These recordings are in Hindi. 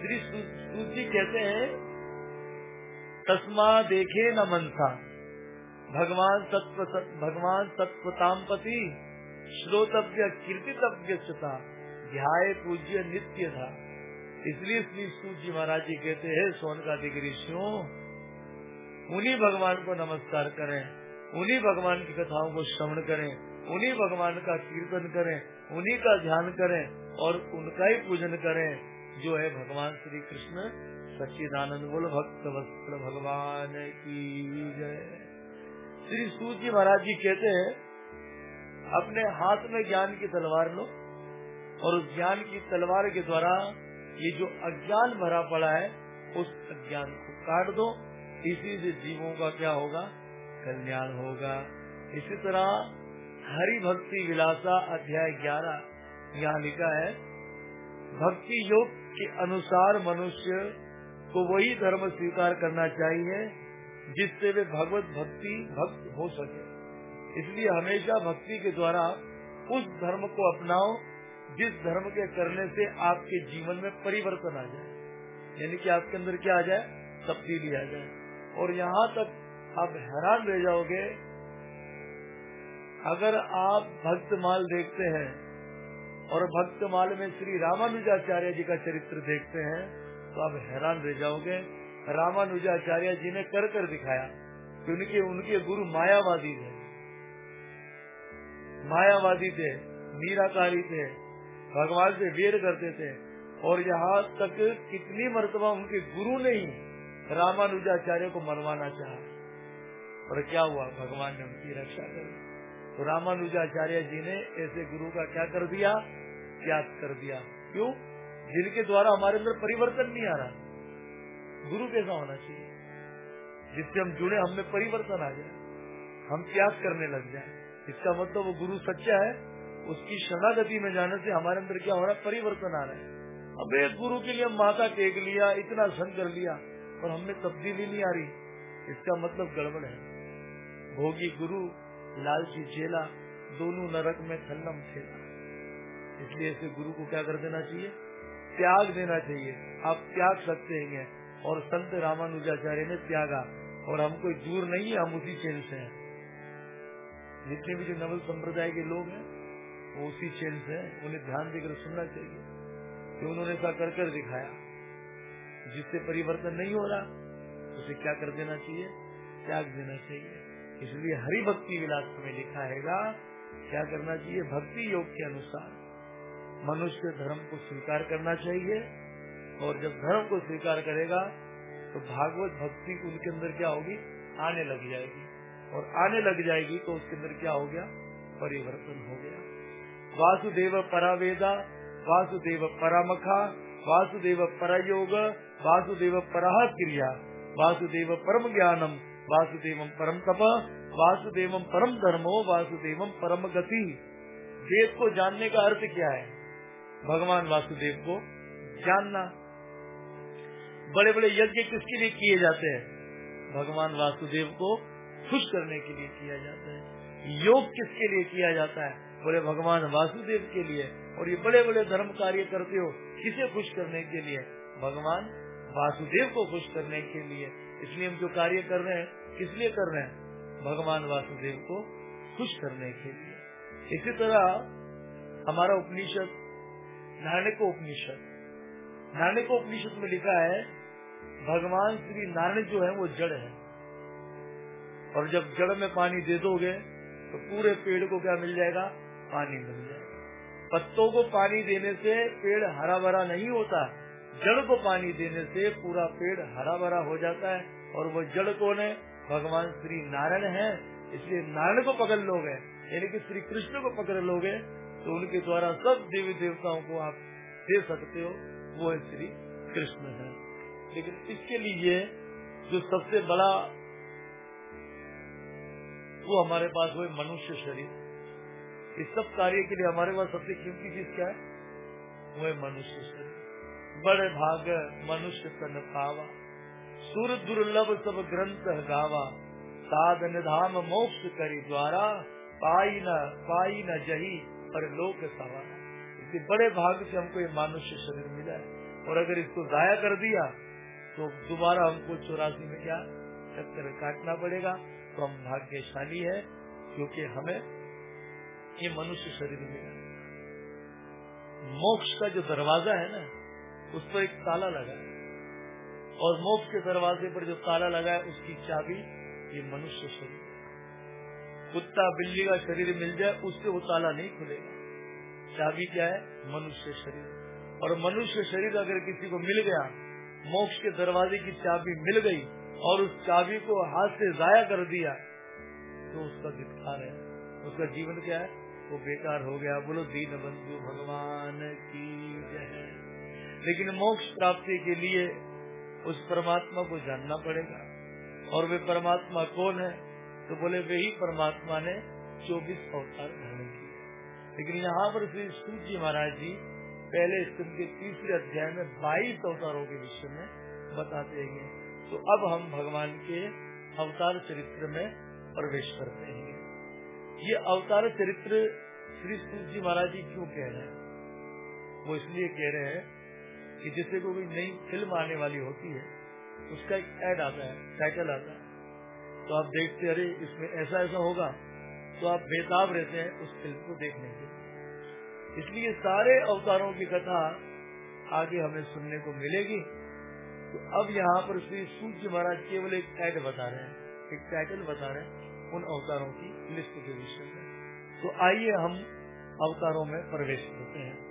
श्री सूत जी कहते हैं तस्मा देखे न मनसा। भगवान सत्व सत, भगवान सत्वतामपति श्रोतव्य कीर्तितव्य ध्याय पूज्य नित्य था। इसलिए श्री सूत जी महाराज जी कहते हैं सोन का ऋषियों उन्हीं भगवान को नमस्कार करें उन्हीं भगवान की कथाओं को श्रवण करें उन्हीं भगवान का कीर्तन करें उन्हीं का ध्यान करें और उनका ही पूजन करें। जो है भगवान श्री कृष्ण सच्चिदानंद बोल भक्त वस्त्र भगवान की जय। श्री सूर्य महाराज जी कहते हैं, अपने हाथ में ज्ञान की तलवार लो और उस ज्ञान की तलवार के द्वारा ये जो अज्ञान भरा पड़ा है, उस अज्ञान को काट दो। इसी से जीवों का क्या होगा? कल्याण होगा। इसी तरह हरि भक्ति विलासा अध्याय ग्यारह यहाँ लिखा है भक्ति योग के अनुसार मनुष्य को वही धर्म स्वीकार करना चाहिए, जिससे वे भगवत भक्ति भक्त हो सके। इसलिए हमेशा भक्ति के द्वारा उस धर्म को अपनाओ, जिस धर्म के करने से आपके जीवन में परिवर्तन आ जाए। यानी कि आपके अंदर क्या आ जाए? तब्दीली आ जाए। और यहाँ तक आप हैरान रह जाओगे, अगर आप भक्त माल देखते हैं और भक्त माल में श्री रामानुजाचार्य जी का चरित्र देखते हैं तो आप हैरान रह जाओगे। रामानुजाचार्य जी ने कर कर दिखाया कि उनके उनके गुरु मायावादी थे। मायावादी थे मीराकारी थे, भगवान से वेर करते थे। और यहाँ तक कितनी मरतबा उनके गुरु ने ही रामानुजाचार्य को मरवाना चाहा। और क्या हुआ? भगवान ने उनकी रक्षा करी। तो रामानुजाचार्य जी ने ऐसे गुरु का क्या कर दिया? त्याग कर दिया। क्यों? जिनके द्वारा हमारे अंदर परिवर्तन नहीं आ रहा। गुरु कैसा होना चाहिए? जिससे हम जुड़े, हमें परिवर्तन आ जाए। हम त्याग करने लग जाए। इसका मतलब वो गुरु सच्चा है। उसकी शरणागति में जाने से हमारे अंदर क्या हो रहा है? परिवर्तन आ रहा है। अब एक गुरु के लिए माथा टेक लिया, इतना सन कर लिया और हमें तब्दीली नहीं आ रही। इसका मतलब गड़बड़ है। भोगी गुरु लालची चेला दोनों नरक में थन्नम खेला इसलिए इसे गुरु को क्या कर देना चाहिए? त्याग देना चाहिए। आप त्याग सकते हैं और संत रामानुजाचार्य ने त्यागा। और हम कोई दूर नहीं है, हम उसी चेन से हैं। जितने भी जो नवल संप्रदाय के लोग हैं, वो उसी चेन से हैं। उन्हें ध्यान देकर सुनना चाहिए। कि उन्होंने ऐसा कर कर दिखाया। जिससे परिवर्तन नहीं हो रहा, उसे क्या कर देना चाहिए? त्याग देना चाहिए। इसलिए हरि भक्ति विलास में लिखा है क्या करना चाहिए? भक्ति योग के अनुसार। मनुष्य धर्म को स्वीकार करना चाहिए और जब धर्म को स्वीकार करेगा तो भागवत भक्ति उनके अंदर क्या होगी? आने लग जाएगी। और आने लग जाएगी तो उसके अंदर क्या हो गया? परिवर्तन हो गया। वासुदेव परावेदा, वासुदेव परामखा, वासुदेव परयोग, वासुदेव परह क्रिया, वासुदेव परम ज्ञानम वासुदेव परम तप, वासुदेव परम धर्मो, वासुदेव परम गति। वेद को जानने का अर्थ क्या है? भगवान वासुदेव को जानना। बड़े बड़े यज्ञ किसके लिए किए जाते हैं? भगवान वासुदेव को खुश करने के लिए किया जाता है। योग किसके लिए किया जाता है? बोले, भगवान वासुदेव के लिए। और ये बड़े बड़े धर्म कार्य करते हो किसे खुश करने के लिए? भगवान वासुदेव को खुश करने के लिए। इसलिए हम जो कार्य कर रहे हैं, किस लिए कर रहे हैं? भगवान वासुदेव को खुश करने के लिए। इसी तरह हमारा उपनिषद नारायण उपनिषद नारायण उपनिषद में लिखा है, भगवान श्री नारायण जो है वो जड़ है। और जब जड़ में पानी दे दोगे तो पूरे पेड़ को क्या मिल जाएगा? पानी मिल जाएगा। पत्तों को पानी देने से पेड़ हरा भरा नहीं होता। जड़ को पानी देने से पूरा पेड़ हरा भरा हो जाता है और वो जड़ कौन है भगवान श्री नारायण है, इसलिए नारायण को पकड़ लोगे, यानी कि श्री कृष्ण को पकड़ लोगे तो उनके द्वारा सब देवी देवताओं को आप दे सकते हो, वो है श्री कृष्ण है। लेकिन इसके लिए जो सबसे बड़ा वो हमारे पास वो मनुष्य शरीर। इस सब कार्य के लिए हमारे पास सबसे कीमती चीज़ क्या है? वो है मनुष्य शरीर। बड़े भाग मनुष्य तन पावा। सुर दुर्लभ सब ग्रंथ गावा। साध निधाम मोक्ष करी द्वारा। पाई न पाई न जही पर लोक सवारा इसलिए बड़े भाग से हमको ये मनुष्य शरीर मिला है। और अगर इसको जाया कर दिया तो दोबारा हमको चौरासी में क्या? चक्कर काटना पड़ेगा। तो हम भाग्यशाली है, क्योंकि हमें ये मनुष्य शरीर मिला। मोक्ष का जो दरवाज़ा है ना उस पर एक ताला लगा और मोक्ष के दरवाजे पर जो ताला लगा है, उसकी चाबी ये मनुष्य शरीर कुत्ता, बिल्ली का शरीर मिल जाए, उससे वो ताला नहीं खुलेगा। चाबी क्या है? मनुष्य शरीर। और मनुष्य शरीर अगर किसी को मिल गया, मोक्ष के दरवाजे की चाबी मिल गई और उस चाबी को हाथ से जाया कर दिया तो उसका धिकार है। उसका जीवन क्या है? वो बेकार हो गया। बोलो, दीन बंधु भगवान की। लेकिन मोक्ष प्राप्ति के लिए उस परमात्मा को जानना पड़ेगा। और वे परमात्मा कौन है? तो बोले, वे ही परमात्मा ने चौबीस अवतार धारण किए। लेकिन यहाँ पर श्री सूर्य जी महाराज जी पहले स्कंद के तीसरे अध्याय में बाईस अवतारों के विषय में बताते हैं। तो अब हम भगवान के अवतार चरित्र में प्रवेश करते हैं। ये अवतार चरित्र श्री सूर्य जी महाराज जी क्यों कह रहे हैं? वो इसलिए कह रहे हैं कि जैसे कोई नई फ़िल्म आने वाली होती है, उसका एक एड आता है टाइटल आता है। तो आप देखते अरे, इसमें ऐसा ऐसा होगा। तो आप बेताब रहते हैं उस फ़िल्म को देखने के इसलिए सारे अवतारों की कथा आगे हमें सुनने को मिलेगी। तो अब यहाँ पर श्री सूर्य महाराज केवल एक एड बता रहे हैं, एक टाइटल बता रहे हैं उन अवतारों की लिस्ट के विषय में। तो आइए हम अवतारों में प्रवेश करते हैं।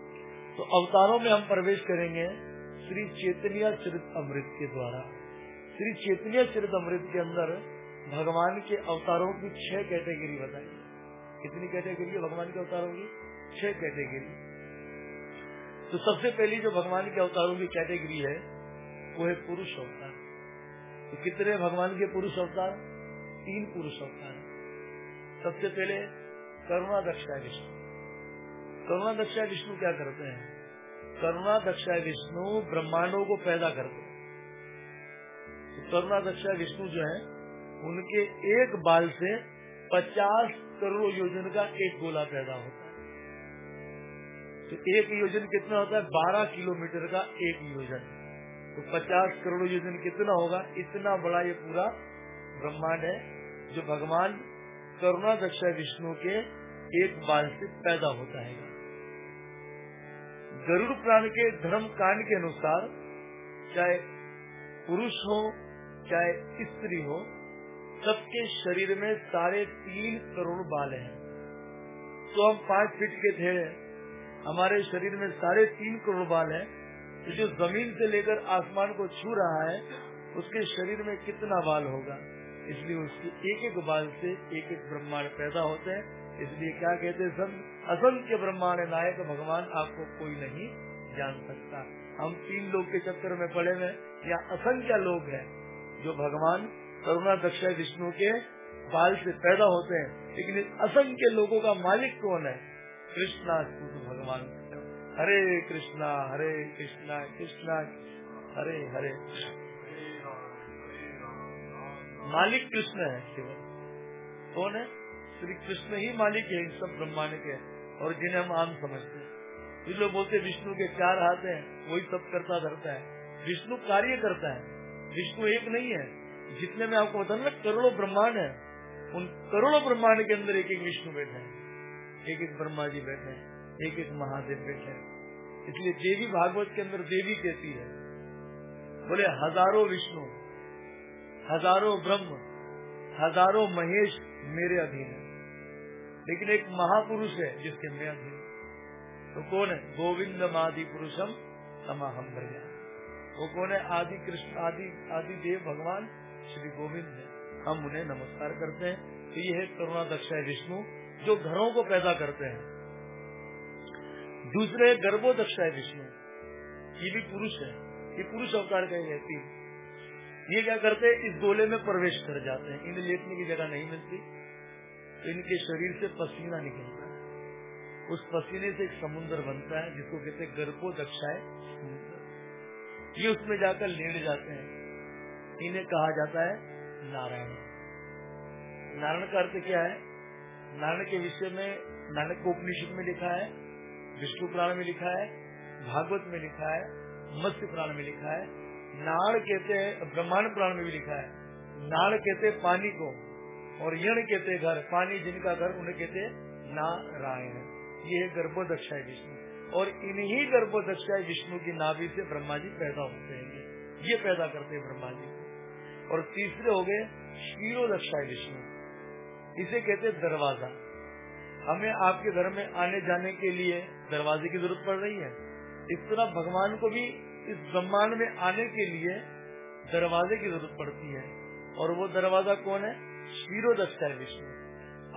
तो अवतारों में हम प्रवेश करेंगे श्री चैतन्य चरित अमृत के द्वारा। श्री चैतन्य चरित अमृत के अंदर भगवान के अवतारों की छह कैटेगरी बताई। कितनी कैटेगरी भगवान के अवतारों की? छह कैटेगरी। तो सबसे पहली जो भगवान के अवतारों की कैटेगरी है, वो है पुरुष अवतार। तो कितने भगवान के पुरुष अवतार? तीन पुरुष अवतार। सबसे पहले करुणा दक्षा विष्णु करुणा दक्षा विष्णु क्या करते हैं? करुणा दक्षा विष्णु ब्रह्मांडों को पैदा करते हैं। तो करुणा दक्षा विष्णु जो है, उनके एक बाल से पचास करोड़ योजन का एक गोला पैदा होता है। तो एक योजन कितना होता है? बारह किलोमीटर का एक योजन। तो पचास करोड़ योजन कितना होगा? इतना बड़ा ये पूरा ब्रह्मांड है, जो भगवान करुणा दक्षा विष्णु के एक बाल से पैदा होता है। गरुड़ प्राण के धर्म कांड के अनुसार, चाहे पुरुष हो, चाहे स्त्री हो, सबके शरीर में साढ़े तीन करोड़ बाल हैं। तो हम पाँच फीट के थे हमारे शरीर में साढ़े तीन करोड़ बाल हैं। तो जो ज़मीन से लेकर आसमान को छू रहा है, उसके शरीर में कितना बाल होगा? इसलिए उसके एक एक बाल से एक एक ब्रह्मांड पैदा होते हैं। इसलिए क्या कहते सब? असंख्य ब्रह्मांड नायक भगवान आपको कोई नहीं जान सकता। हम तीन लोग के चक्कर में पड़े हुए या असंख्य लोग हैं, जो भगवान करुणा दक्ष विष्णु के बाल से पैदा होते हैं। लेकिन असंख्य लोगों का मालिक कौन है? कृष्णा भगवान। हरे कृष्णा हरे कृष्णा कृष्णा, हरे हरे। मालिक कृष्ण है केवल। कौन है? श्री कृष्ण ही मालिक है, इन सब ब्रह्मांड के, और जिन्हें हम आम समझते हैं। कुछ लोग बोलते विष्णु के चार हाथ हैं? वही सब करता धरता है। विष्णु कार्य करता है। विष्णु एक नहीं है। जितने में आपको बता करोड़ों ब्रह्मांड है। उन करोड़ों ब्रह्मांड के अंदर एक एक विष्णु बैठे हैं। एक एक ब्रह्मा जी बैठे हैं। एक एक महादेव बैठे हैं। इसलिए देवी भागवत के अंदर देवी कहती है? बोले, हज़ारों विष्णु, हज़ारों ब्रह्म, हज़ारों महेश मेरे अधीन है। लेकिन एक महापुरुष है जिसके मैं अधीन तो कौन है? गोविंद आदि पुरुषम समाहम भैया वो कौन है? आदि कृष्ण, आदि आदि देव भगवान श्री गोविंद है। हम उन्हें नमस्कार करते हैं। तो ये है करुणा दक्ष विष्णु, जो घरों को पैदा करते हैं। दूसरे गर्भो दक्ष विष्णु। ये भी पुरुष है। ये पुरुष अवतार का ही है ये क्या करते हैं? इस गोले में प्रवेश कर जाते हैं। इन्हें लेटने की जगह नहीं मिलती। इनके शरीर से पसीना निकलता है। उस पसीने से एक समुन्द्र बनता है, जिसको कहते हैं गर्भो दक्षाए ये उसमें जाकर लेट जाते हैं। इन्हें कहा जाता है नारायण। नारायण का अर्थ क्या है? नारायण के विषय में नानक को उपनिषद में लिखा है, विष्णु पुराण में लिखा है, भागवत में लिखा है, मत्स्य पुराण में लिखा है नाड़ कहते हैं, ब्रह्मांड पुराण में भी लिखा है। नाड़ कहते हैं पानी को। और यण कहते घर, पानी जिनका घर, उन्हें कहते नारायण। ये है गर्भोदक्षा विष्णु। और इन्हीं गर्भोदक्षा विष्णु की नाभि से ब्रह्मा जी पैदा होते हैं। ये पैदा करते हैं ब्रह्मा जी और तीसरे हो गए क्षीरोदक्षा विष्णु। इसे कहते दरवाज़ा। हमें आपके घर में आने जाने के लिए दरवाजे की ज़रूरत पड़ रही है। इस तरह भगवान को भी इस ब्रह्मांड में आने के लिए दरवाजे की ज़रूरत पड़ती है। और वो दरवाज़ा कौन है? क्षीरोदक्षा विष्णु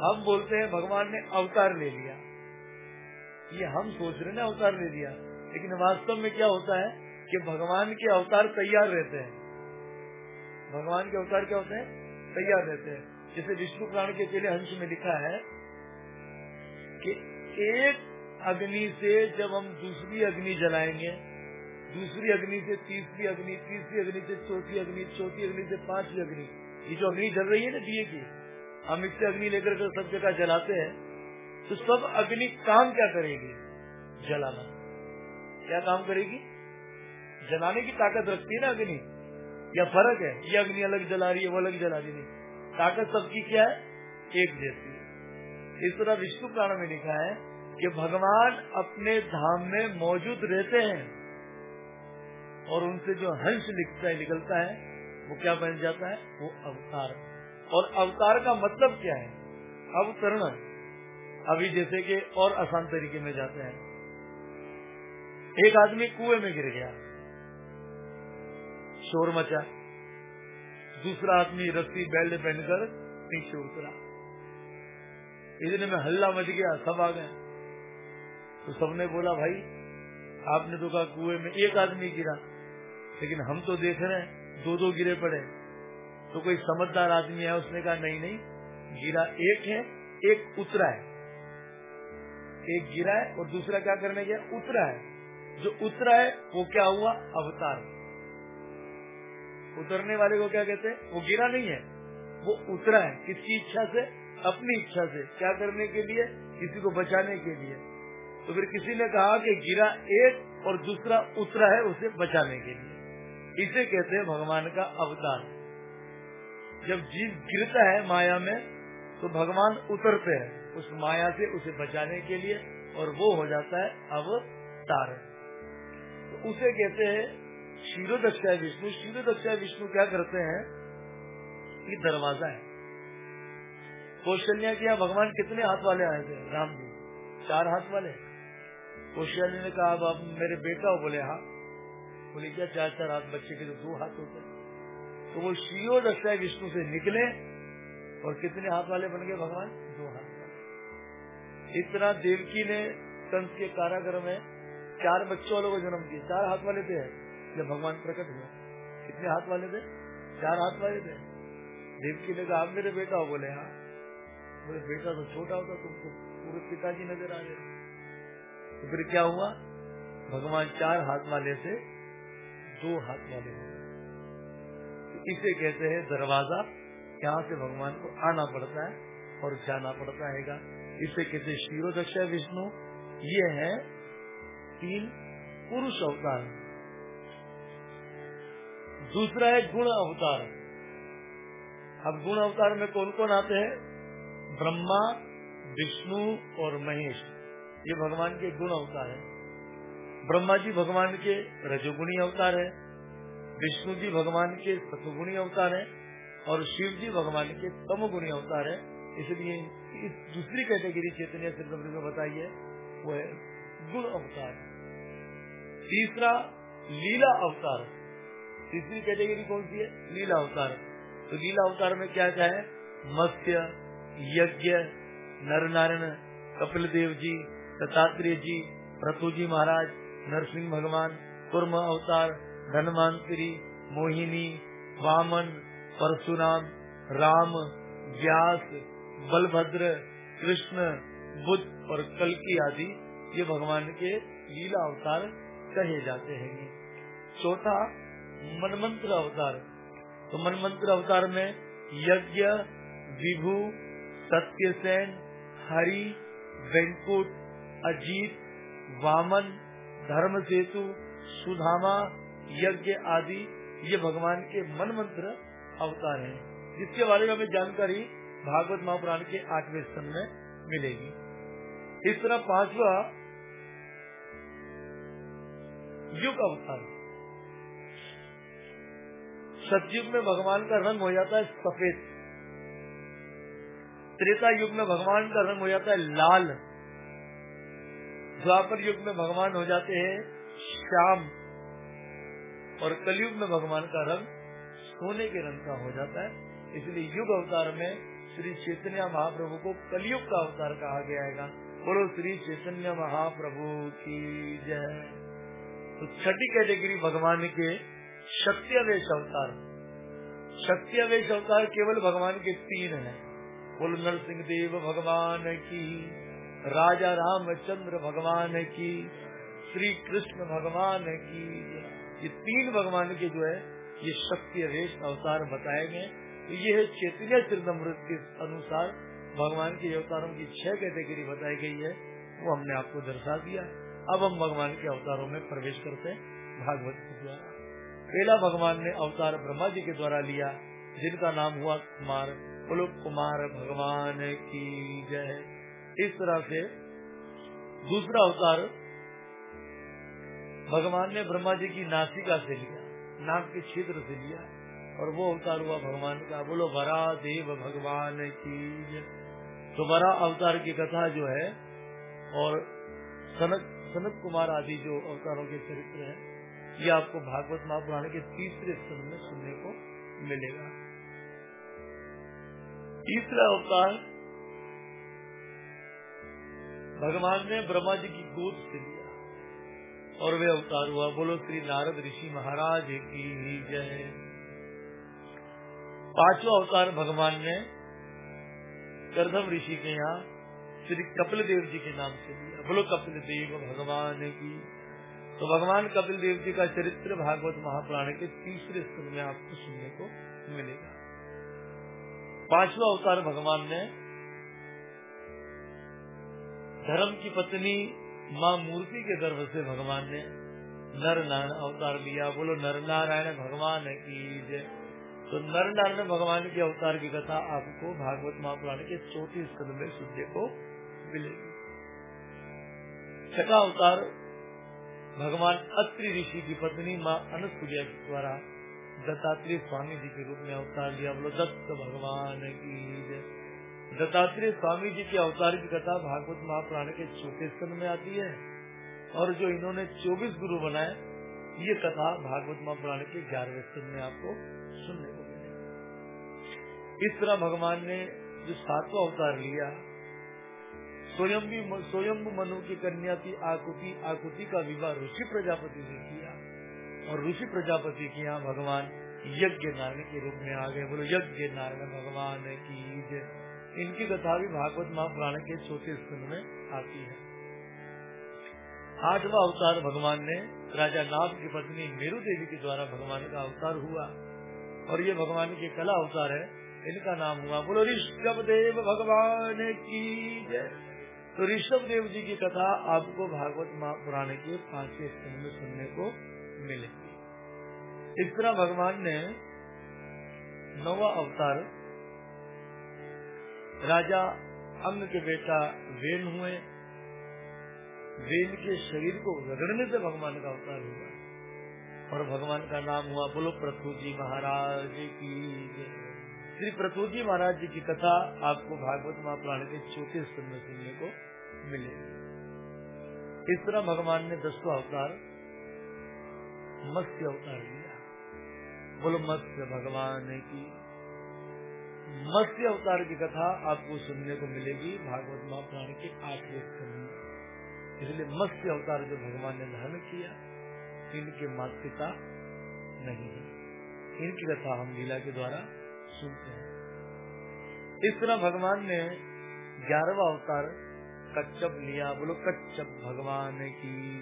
हम बोलते हैं, भगवान ने अवतार ले लिया। ये हम सोच रहे ना, अवतार ले लिया। लेकिन वास्तव में क्या होता है कि भगवान के अवतार तैयार रहते हैं। भगवान के अवतार क्या होते हैं? तैयार रहते हैं। जैसे विष्णु पुराण के पहले अंश में लिखा है कि एक अग्नि से जब हम दूसरी अग्नि जलाएँगे, दूसरी अग्नि से तीसरी अग्नि तीसरी अग्नि से चौथी अग्नि चौथी अग्नि से पांचवी अग्नि ये जो अग्नि जल रही है ना दिए की, हम इससे अग्नि लेकर के सब जगह जलाते हैं तो सब अग्नि काम क्या करेगी? जलाना। क्या काम करेगी? जलाने की ताकत रखती है ना अग्नि। या फ़र्क है? ये अग्नि अलग जला रही है, वो अलग जला रही नहीं ताकत सबकी क्या है? एक जैसी इस तरह विष्णु पुराण में लिखा है कि भगवान अपने धाम में मौजूद रहते हैं और उनसे जो हंस लिखता है, निकलता है वो क्या बन जाता है? वो अवतार। और अवतार का मतलब क्या है? अवतरण। अभी जैसे कि और आसान तरीके में जाते हैं। एक आदमी कुएँ में गिर गया। शोर मचा। दूसरा आदमी रस्सी बेल्ट पहनकर नीचे उतरा। इतने में हल्ला मच गया, सब आ गए। तो सबने बोला, भाई, आपने तो कहा कुएँ में एक आदमी गिरा। लेकिन हम तो देख रहे हैं दो दो गिरे पड़े। तो कोई समझदार आदमी है, उसने कहा, नहीं नहीं, गिरा एक है, एक उतरा है। एक गिरा है और दूसरा क्या करने गया? उतरा है। जो उतरा है, वो क्या हुआ? अवतार। उतरने वाले को क्या कहते हैं? वो गिरा नहीं है, वो उतरा है। किसकी इच्छा से? अपनी इच्छा से। क्या करने के लिए? किसी को बचाने के लिए। तो फिर किसी ने कहा कि गिरा एक और दूसरा उतरा है उसे बचाने के लिए। इसे कहते हैं भगवान का अवतार। जब जीव गिरता है माया में तो भगवान उतरते हैं उस माया से उसे बचाने के लिए और वो हो जाता है अवतार। तो उसे कहते हैं क्षीरोदक्षा विष्णु। क्षीरोदक्षा विष्णु क्या करते हैं? ये दरवाज़ा है। कौशल्या के यहाँ भगवान कितने हाथ वाले आए थे? राम जी। चार हाथ वाले। कौशल्या ने कहा अब आप मेरे बेटा हो बोले हाँ। बोले क्या चार चार हाथ बच्चे के तो दो हाथ होते तो वो क्षीरोदक्षा विष्णु से निकले और कितने हाथ वाले बन गए भगवान? दो हाथ वाले। तरह देवकी ने कंस के कारागर में चार बच्चों वालों को जन्म दिया। चार हाथ वाले थे। जब भगवान प्रकट हुआ कितने हाथ वाले थे? चार हाथ वाले थे। देवकी ने कहा, आप मेरे बेटा हो। बोले हाँ। बोले, बेटा तो छोटा होता, तुमको पूरे पिताजी नज़र आ रहे तो फिर क्या हुआ? भगवान चार हाथ वाले से दो हाथ वाले इसे कहते हैं दरवाज़ा। यहाँ से भगवान को आना पड़ता है और जाना पड़ता है इसे कहते शिरोदक्षा विष्णु। ये है तीन पुरुष अवतार। दूसरा है गुण अवतार। अब गुण अवतार में कौन कौन आते हैं? ब्रह्मा, विष्णु और महेश। ये भगवान के गुण अवतार है। ब्रह्मा जी भगवान के रजोगुणी अवतार है, विष्णु जी भगवान के सतुगुणी अवतार है और शिव जी भगवान के तमगुणी अवतार है। इसलिए इस दूसरी कैटेगरी चैतन्य में बताइए, वो है गुण अवतार। तीसरा लीला अवतार। तीसरी कैटेगरी कौन सी है? लीला अवतार। तो लीला अवतार में क्या क्या है? मत्स्य, यज्ञ नर नारायण कपिल देव जी, दत्तात्रेय जी, प्रतु जी महाराज नरसिंह भगवान, कुर्म अवतार धनवंतरी मोहिनी, वामन, परशुराम, राम, व्यास, बलभद्र, कृष्ण, बुद्ध और कलकी आदि ये भगवान के लीला अवतार कहे जाते हैं। चौथा, मनमंत्र अवतार। तो मनमंत्र अवतार में यज्ञ, विभु, सत्यसेन, हरि, वेंकुट, अजीत, वामन धर्म सेतु, सुधामा, यज्ञ आदि ये भगवान के मन मंत्र अवतार हैं, जिसके बारे में हमें जानकारी भागवत महापुराण के आठवें स्तन में मिलेगी। इस तरह पांचवा युग अवतार। सतयुग में भगवान का रंग हो जाता है सफ़ेद। त्रेता युग में भगवान का रंग हो जाता है लाल। द्वापर युग में भगवान हो जाते हैं श्याम। और कलयुग में भगवान का रंग सोने के रंग का हो जाता है। इसलिए युग अवतार में श्री चैतन्य महाप्रभु को कलयुग का अवतार कहा गया है। बोलो, श्री चैतन्य महाप्रभु की जय। तो छठी कैटेगरी भगवान के शक्ति अवेश अवतार। शक्ति अवेश अवतार केवल भगवान के तीन है। बोलो, नरसिंह देव भगवान की राजा रामचंद्र भगवान की, श्री कृष्ण भगवान की, ये तीन भगवान के जो है, ये शक्ति अवेश अवतार बताए गए तो ये है चैतन्य चरितमृत के अनुसार भगवान के अवतारों की छह कैटेगरी बताई गई है, वो हमने आपको दर्शा दिया। अब हम भगवान के अवतारों में प्रवेश करते हैं, भागवत के द्वारा। पहला भगवान ने अवतार ब्रह्मा जी के द्वारा लिया, जिनका नाम हुआ कुमार। बोलो, कुमार भगवान की जय। इस तरह से दूसरा अवतार भगवान ने ब्रह्मा जी की नासिका से लिया नाक के क्षेत्र से लिया, और वो अवतार हुआ भगवान का। बोलो, वरा देव भगवान की तो बड़ा अवतार की कथा जो है, और सनक सनत कुमार आदि जो अवतारों के चरित्र हैं, ये आपको भागवत महापुराण के तीसरे स्तन में सुनने को मिलेगा। तीसरा अवतार भगवान ने ब्रह्मा जी की गोद से लिया। और वे अवतार हुआ। बोलो, श्री नारद ऋषि महाराज की जय। पांचवा अवतार भगवान ने करदम ऋषि के यहाँ श्री कपिल देव जी के नाम से लिया। बोलो कपिल देव भगवान की। तो भगवान कपिल देव जी का चरित्र भागवत महापुराण के तीसरे स्तर में आपको सुनने को मिलेगा। पांचवा अवतार भगवान ने धर्म की पत्नी माँ मूर्ति के गर्भ से भगवान ने नर नारायण अवतार लिया। बोलो, नर नारायण भगवान की जय। तो नर नारायण भगवान के अवतार की कथा आपको भागवत महापुराण के चौथी स्कंद में सुनने को मिलेगी। छठा अवतार, भगवान अत्रि ऋषि की पत्नी माँ अनुसुया के द्वारा दत्तात्रेय स्वामी जी के रूप में अवतार लिया। बोलो, दत्त भगवान की दत्तात्रेय स्वामी जी के अवतार की कथा भागवत महापुराण के चौथे स्कंद में आती है। और जो इन्होंने 24 गुरु बनाए, ये कथा भागवत महापुराण के ग्यारहवें स्कंद में आपको सुनने को मिलेगी इस तरह भगवान ने जो सातवा अवतार लिया स्वयं भी स्वयं मनु की कन्या की आकुति आकुति का विवाह ऋषि प्रजापति से किया। और ऋषि प्रजापति के यहाँ भगवान यज्ञ नारायण के रूप में आ गए। बोलो, यज्ञ नारायण भगवान की इनकी कथा भी भागवत महापुराण के चौथे स्कंद में आती है। आठवा अवतार भगवान ने, राजा नाग की पत्नी मेरु देवी के द्वारा भगवान का अवतार हुआ। और ये भगवान के कला अवतार है, इनका नाम हुआ बोलो ऋषभ देव भगवान की तो ऋषभ देव जी की कथा आपको भागवत पुराण के पांचवे स्कंद में सुनने को मिलेगी। इस तरह भगवान ने नवा अवतार राजा अंग के बेटा वेन हुए। वेन के शरीर को रगड़ने से भगवान का अवतार हुआ। और भगवान का नाम हुआ बोलो प्रथु जी महाराज की श्री प्रथु जी महाराज जी की कथा आपको भागवत महापुराण के चौथे स्तर में सुनने को मिलेगी। इस तरह भगवान ने दसवा अवतार, मत्स्य अवतार लिया। बोलो मत्स्य भगवान की मत्स्य अवतार की कथा आपको सुनने को मिलेगी भागवत महापुराण के आठवें स्तर में। इसलिए मत्स्य अवतार जो भगवान ने धारण किया, इनके माता नहीं है। इनकी कथा हम लीला के द्वारा सुनते हैं। इस तरह भगवान ने ग्यारहवा अवतार कच्चप लिया। बोलो कच्चप भगवान की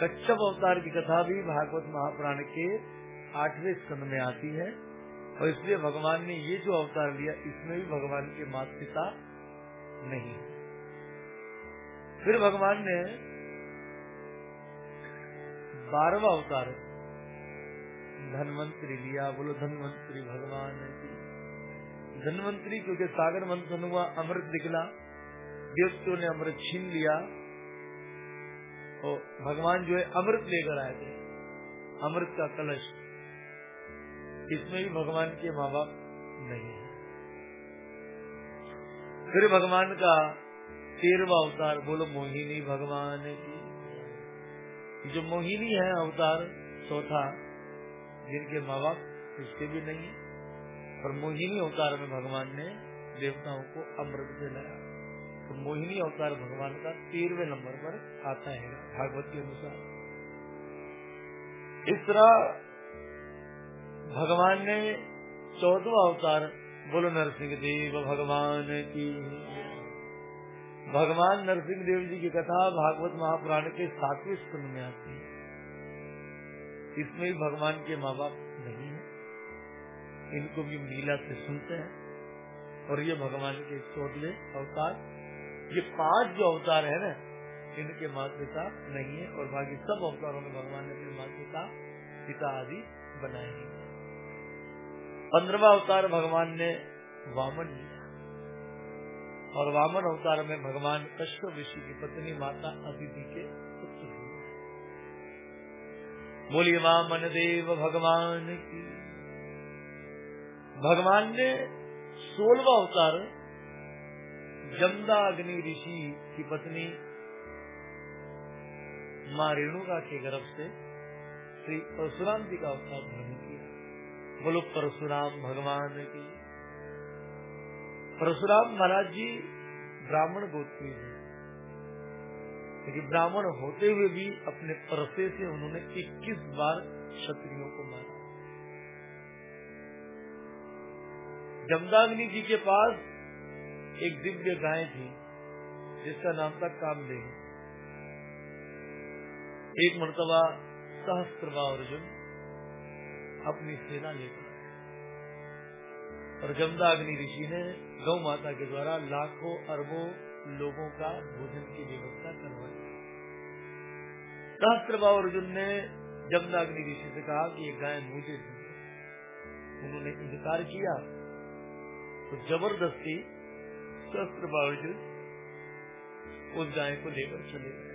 कच्चप अवतार की कथा भी भागवत महापुराण के आठवें स्कंद में आती है। और इसलिए भगवान ने ये जो अवतार लिया, इसमें भी भगवान के माता पिता नहीं फिर भगवान ने बारवा अवतार धनवंतरी लिया। बोलो, धनवंतरी भगवान धनवंतरी, क्योंकि सागर मंथन हुआ, अमृत निकला देवतियों ने अमृत छीन लिया। और भगवान जो है अमृत लेकर आए थे। अमृत का कलश इसमें भी भगवान के माँ बाप नहीं है। फिर भगवान का तेरवा अवतार, बोलो मोहिनी भगवान की। जो मोहिनी है अवतार चौथा, जिनके माँ बाप इसके भी नहीं है। और मोहिनी अवतार में भगवान ने देवताओं को अमृत दिलाया तो मोहिनी अवतार भगवान का तेरहवे नंबर पर आता है, भागवत के अनुसार। इस तरह भगवान ने चौदवा अवतार बोलो नरसिंह देव भगवान की। भगवान नरसिंह देव जी की कथा भागवत महापुराण के सातवें स्कंद में आती है। इसमें भी भगवान के माँ बाप नहीं है। इनको भी मीला से सुनते हैं। और ये भगवान के चौदह अवतार, ये पाँच जो अवतार है ना, इनके माता पिता नहीं है और बाकी सब अवतारों में भगवान ने अपने माता पिता पिता आदि बनाए हैं। पंद्रवा अवतार भगवान ने वामन लिया। और वामन अवतार में भगवान कश्यप ऋषि की पत्नी माता अदिति के पुत्र बोलिए वामन देव भगवान की। भगवान ने सोलवा अवतार जमदा अग्नि ऋषि की पत्नी माँ रेणुका के गर्भ से श्री परशुराम जी का अवतार बोलो, परशुराम, भगवान की। परशुराम महाराज जी ब्राह्मण गोत्री है। लेकिन ब्राह्मण होते हुए भी अपने परसे से उन्होंने 21 बार क्षत्रियों को मारा। जमदाग्नि जी के पास एक दिव्य गाय थी, जिसका नाम था कामदेव एक मरतबा सहस्त्र अर्जुन। अपनी सेना लेकर और जमदा अग्नि ऋषि ने गौ माता के द्वारा लाखों अरबों लोगों का भोजन की व्यवस्था करवाई। सहस्त्र अर्जुन ने अग्नि ऋषि से कहा कि ये गाय मुझे उन्होंने इनकार किया। तो ज़बरदस्ती सहस्त्र अर्जुन उस गाय को लेकर चले गए।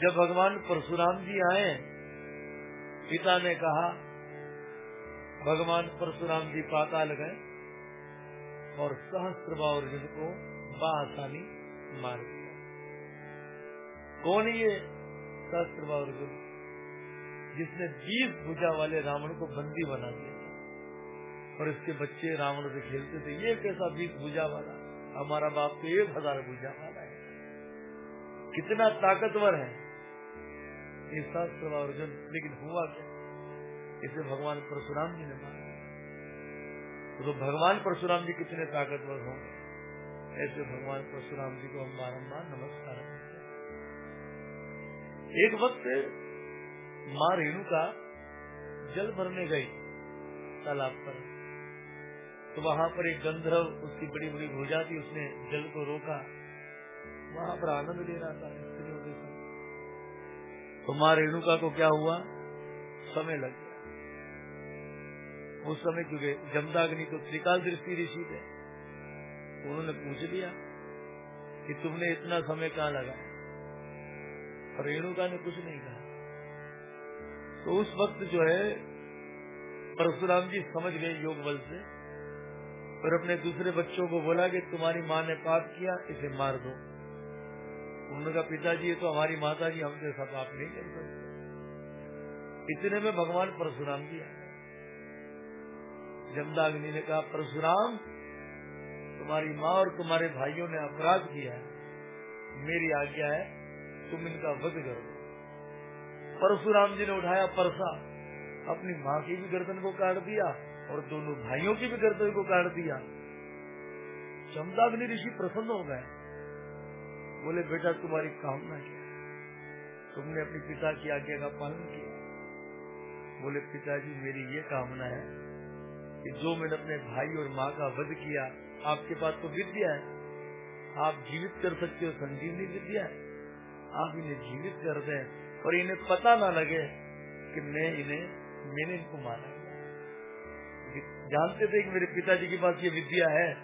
जब भगवान परशुराम जी आए पिता ने कहा, भगवान परशुराम जी पाताल गए और सहस्त्र अर्जुन को बासानी मार दिया। कौन ये सहस्त्र अर्जुन जिसने बीस भुजा वाले रावण को बंदी बना दिया। और इसके बच्चे रावण से खेलते थे। ये कैसा बीस भुजा वाला? हमारा बाप तो एक हज़ार भुजा वाला है। कितना ताकतवर है। ये शास्त्र अर्जुन लेकिन हुआ क्या? इसे भगवान परशुराम जी ने माना। तो भगवान परशुराम जी कितने ताकतवर होंगे ऐसे भगवान परशुराम जी को हम बारम्बार नमस्कार एक वक्त माँ रेणु का जल भरने गई तालाब पर। तो वहाँ पर एक गंधर्व, उसकी बड़ी बड़ी भूजा थी, उसने जल को रोका। वहाँ पर आनंद ले रहा था। तो माँ रेणुका को क्या हुआ? समय लग गया। उस समय क्योंकि जमदाग्नि तो त्रिकाल दृष्टि ऋषि थे। उन्होंने पूछ लिया कि तुमने इतना समय कहाँ लगा और रेणुका ने कुछ नहीं कहा। तो उस वक्त जो है, परशुराम जी समझ गए योग बल से और अपने दूसरे बच्चों को बोला कि तुम्हारी माँ ने पाप किया, इसे मार दो। उन्होंने कहा पिताजी तो हमारी माता जी हमसे सब आप नहीं कर सकते इतने में भगवान परशुराम जी जमदाग्नि ने कहा, परशुराम, तुम्हारी माँ और तुम्हारे भाइयों ने अपराध किया है। मेरी आज्ञा है, तुम इनका वध करो। परशुराम जी ने उठाया परसा, अपनी माँ की भी गर्दन को काट दिया और दोनों भाइयों की भी गर्दन को काट दिया। जमदाग्नि ऋषि प्रसन्न हो गए। बोले, बेटा, तुम्हारी कामना क्या तुमने अपने पिता की आज्ञा का पालन किया। बोले, पिताजी, मेरी ये कामना है कि जो मैंने अपने भाई और माँ का वध किया, आपके पास तो विद्या है। आप जीवित कर सकते हो, संजीवनी विद्या है। आप इन्हें जीवित कर दें और इन्हें पता ना लगे कि मैं इन्हें, मैंने इनको मारा जानते थे कि मेरे पिताजी के पास ये विद्या है,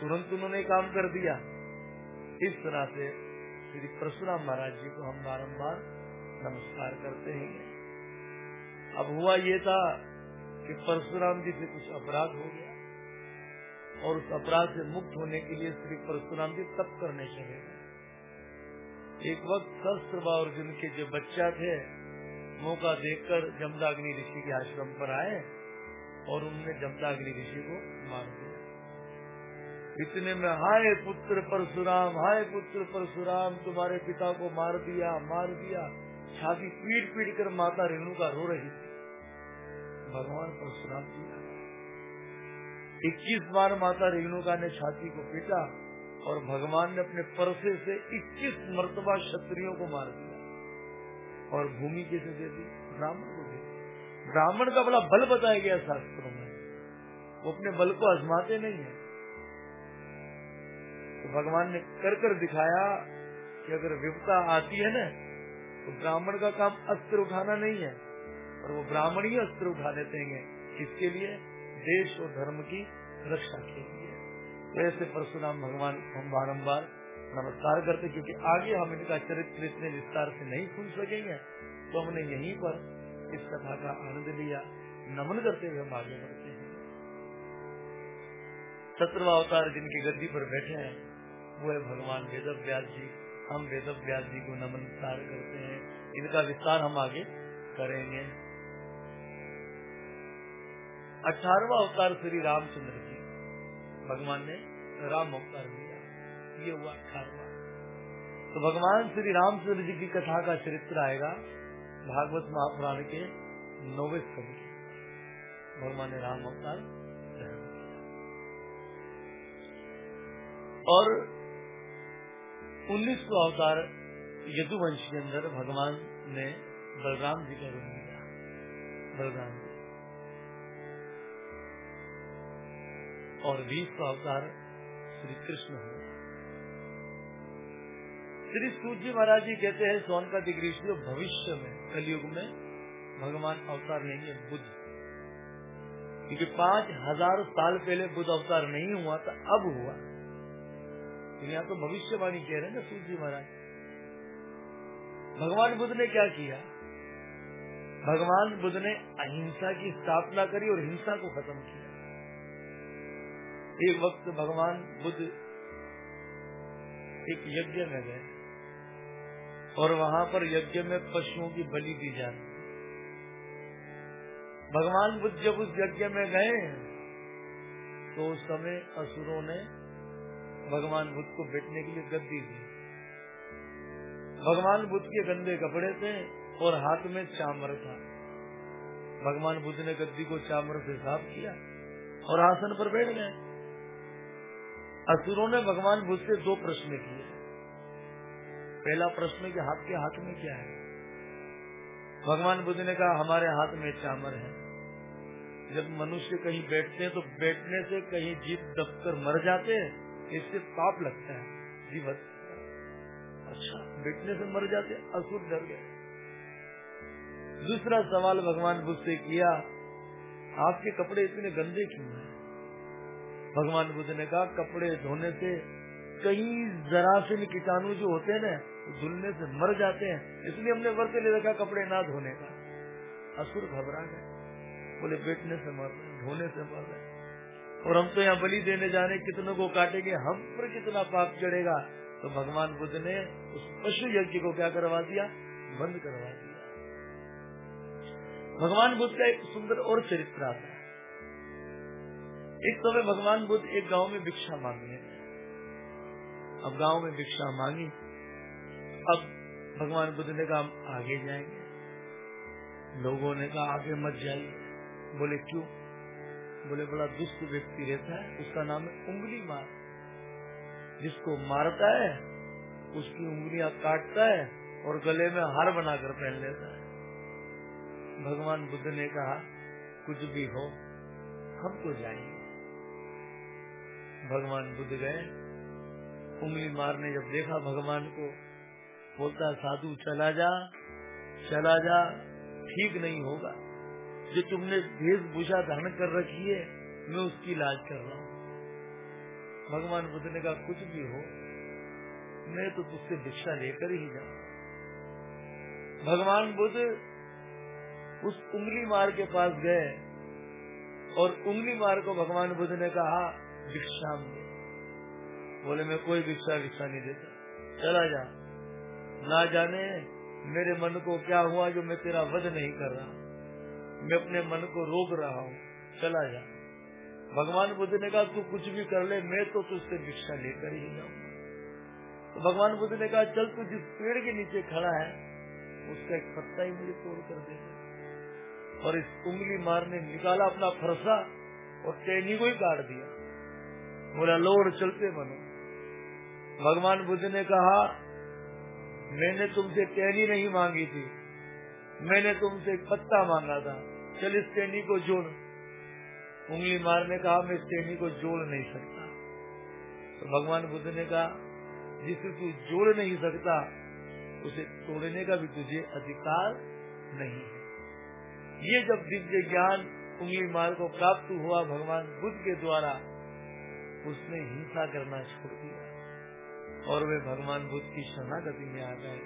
तुरंत उन्होंने काम कर दिया। इस तरह से श्री परशुराम महाराज जी को हम बारम्बार नमस्कार करते हैं। अब हुआ ये था कि परशुराम जी से कुछ अपराध हो गया और उस अपराध से मुक्त होने के लिए श्री परशुराम जी तप करने चले एक वक्त शस्त्र और जिनके जो बच्चा थे, मौका देखकर जमदाग्नि ऋषि के आश्रम पर आए और उनने जमदाग्नि ऋषि को मार दिया। इतने में, हाय पुत्र परशुराम, हाय पुत्र परशुराम, तुम्हारे पिता को मार दिया मार दिया। छाती पीट पीट कर माता रेणु का रो रही थी। भगवान परशुराम जी इक्कीस बार माता रेणुका ने छाती को पीटा और भगवान ने अपने परसे से इक्कीस मर्तबा क्षत्रियों को मार दिया और भूमि कैसे दे दी? ब्राह्मण को दे ब्राह्मण का बड़ा बल बताया गया शास्त्रों में। वो अपने बल को आजमाते नहीं है। तो भगवान ने कर कर दिखाया कि अगर विपता आती है ना तो ब्राह्मण का काम अस्त्र उठाना नहीं है, और वो ब्राह्मण ही अस्त्र उठा लेते हैं। इसके लिए देश और धर्म की रक्षा के लिए। तो ऐसे परशुराम भगवान, हम बारम्बार नमस्कार करते क्योंकि आगे हम इनका चरित्र इतने विस्तार से नहीं सुन सकेंगे। तो हमने यहीं पर इस कथा का आनंद लिया। नमन करते हुए हम आगे बढ़ते हैं। सत्रवा अवतार जिनकी गद्दी पर बैठे हैं वो है भगवान वेद व्यास जी। हम वेद व्यास जी को नमस्कार करते हैं। इनका विस्तार हम आगे करेंगे। अठारवा अवतार श्री रामचंद्र जी। भगवान ने राम अवतार लिया। ये हुआ अठारवा तो भगवान श्री रामचंद्र जी की कथा का चरित्र आएगा भागवत महापुराण के नौवे स्कंद भगवान ने राम अवतार और उन्नीसवा अवतार यदुवंश के अंदर भगवान ने बलराम जी का रूप लिया। बलराम जी। और बीस अवतार श्री कृष्ण हुए श्री सूर्य महाराज जी कहते हैं, सोन का दिग्रीश्वर भविष्य में, कलयुग में भगवान अवतार लेंगे बुद्ध क्योंकि पाँच हज़ार साल पहले बुद्ध अवतार नहीं हुआ था, अब हुआ। तो यहाँ तो भविष्यवाणी कह रहे हैं ना, सूर्य महाराज। भगवान बुद्ध ने क्या किया? भगवान बुद्ध ने अहिंसा की स्थापना करी और हिंसा को खत्म किया। एक वक्त भगवान बुद्ध एक यज्ञ में गए और वहाँ पर यज्ञ में पशुओं की बलि दी जाती भगवान बुद्ध जब उस यज्ञ में गए तो उस समय असुरों ने भगवान बुद्ध को बैठने के लिए गद्दी दी। भगवान बुद्ध के गंदे कपड़े थे और हाथ में चामर था। भगवान बुद्ध ने गद्दी को चामर से साफ़ किया और आसन पर बैठ गए। असुरों ने भगवान बुद्ध से दो प्रश्न किए। पहला प्रश्न कि हाथ के हाथ में क्या है? भगवान बुद्ध ने कहा, हमारे हाथ में चामर है। जब मनुष्य कहीं बैठते हैं तो बैठने से कहीं जीप दबकर मर जाते हैं। इससे पाप लगता है जीवत अच्छा। बैठने से मर जाते असुर डर गए। दूसरा सवाल भगवान बुद्ध से किया आपके कपड़े इतने गंदे क्यों हैं? भगवान बुद्ध ने कहा कपड़े धोने से कई जरासीन कीटाणु जो होते हैं ना धुलने से मर जाते हैं। इसलिए हमने वर्त ले रखा कपड़े ना धोने का। असुर घबरा गए। बोले बैठने से मर रहे धोने से मर रहे और हम तो यहाँ बलि देने जाने कितनों को काटेंगे, हम पर कितना पाप चढ़ेगा? तो भगवान बुद्ध ने उस पशु यज्ञ को क्या करवा दिया? बंद करवा दिया। भगवान बुद्ध का एक सुंदर और चरित्र आता है। एक समय तो भगवान बुद्ध एक गाँव में भिक्षा मांगने अब गाँव में भिक्षा मांगी। अब भगवान बुद्ध ने कहा आगे जाएँगे। लोगों ने कहा, आगे मत जाइए। बोले, क्यों? बोले, बड़ा दुष्ट व्यक्ति रहता है, उसका नाम है उंगली मार। जिसको मारता है, उसकी उंगलियाँ काटता है और गले में हार बनाकर पहन लेता है। भगवान बुद्ध ने कहा, कुछ भी हो, हम तो जाएँगे। भगवान बुद्ध गए। उंगली मारने जब देखा, भगवान को बोलता, साधु, चला जा चला जा, ठीक नहीं होगा। जो तुमने वेशभूषा धारण कर रखी है, मैं उसकी इलाज कर रहा हूँ। भगवान बुद्ध ने कहा, कुछ भी हो, मैं तो तुझसे भिक्षा लेकर ही जाऊँ। भगवान बुद्ध उस उंगली मार के पास गए और उंगली मार को भगवान बुद्ध ने कहा, भिक्षा में बोले, मैं कोई भिक्षा भिक्षा नहीं देता। चला जा। ना जाने मेरे मन को क्या हुआ जो मैं तेरा वध नहीं कर रहा मैं अपने मन को रोक रहा हूँ, चला जा। भगवान बुद्ध ने कहा, तू कुछ भी कर ले, मैं तो तुझसे भिक्षा लेकर ही जाऊँगा। तो भगवान बुद्ध ने कहा, चल, तू जिस पेड़ के नीचे खड़ा है, उसका एक पत्ता ही मुझे तोड़ कर दे और इस उंगली मारने निकाला अपना फरसा और टहनी को ही काट दिया। बोला, लोड़, चलते बनो। भगवान बुद्ध ने कहा, मैंने तुमसे टहनी नहीं मांगी थी, मैंने तुमसे पत्ता मांगा था। चल इस टहनी को जोड़। उंगली मारने कहा, मैं इस टहनी को जोड़ नहीं सकता। तो भगवान बुद्ध ने कहा, जिसे तू जोड़ नहीं सकता, उसे तोड़ने का भी तुझे अधिकार नहीं है। ये जब दिव्य ज्ञान उंगली मार को प्राप्त हुआ भगवान बुद्ध के द्वारा, उसने हिंसा करना छोड़ दिया। और वे भगवान बुद्ध की शरणागति में आ गए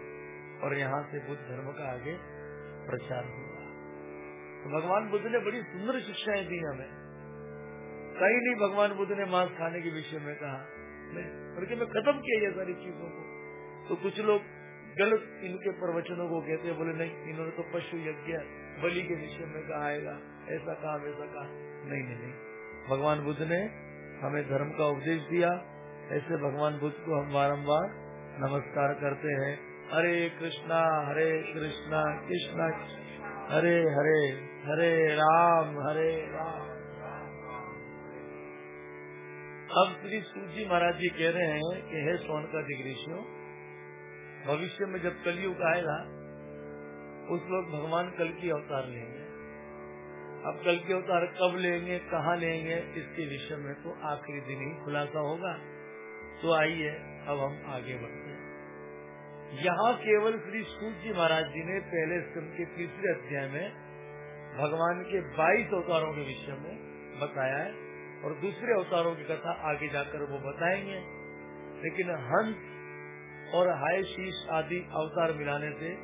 और यहाँ से बुद्ध धर्म का आगे प्रचार हुआ। भगवान बुद्ध ने बड़ी सुंदर शिक्षाएँ दी हमें। कहीं नहीं भगवान बुद्ध ने मांस खाने के विषय में कहा। बल्कि मैं खत्म किया ये सारी चीज़ों को। तो कुछ लोग गलत इनके प्रवचनों को कहते हैं, बोले, नहीं, इन्होंने तो पशु यज्ञ, बलि के विषय में कहा आएगा। ऐसा कहा, वैसा कहा। नहीं नहीं नहीं। भगवान बुद्ध ने हमें धर्म का उपदेश दिया। ऐसे भगवान बुद्ध को हम बारम्बार नमस्कार करते हैं। हरे कृष्णा हरे कृष्णा कृष्णा, हरे हरे। हरे राम हरे राम। अब श्री सूजी महाराज जी कह रहे हैं कि, हे सोन का दिग्रीशियों भविष्य में जब कलयुग आएगा, उस वक्त भगवान कल की अवतार लेंगे। अब कल के अवतार कब लेंगे, कहाँ लेंगे, इसके विषय में तो आखिरी दिन ही खुलासा होगा। तो आइए, अब हम आगे बढ़ते हैं। यहाँ केवल श्री सूर्य जी महाराज जी ने पहले स्कंद के तीसरे अध्याय में भगवान के बाईस अवतारों के विषय में बताया है और दूसरे अवतारों की कथा आगे जाकर वो बताएँगे। लेकिन हंस और हाय शीश आदि अवतार मिलाने से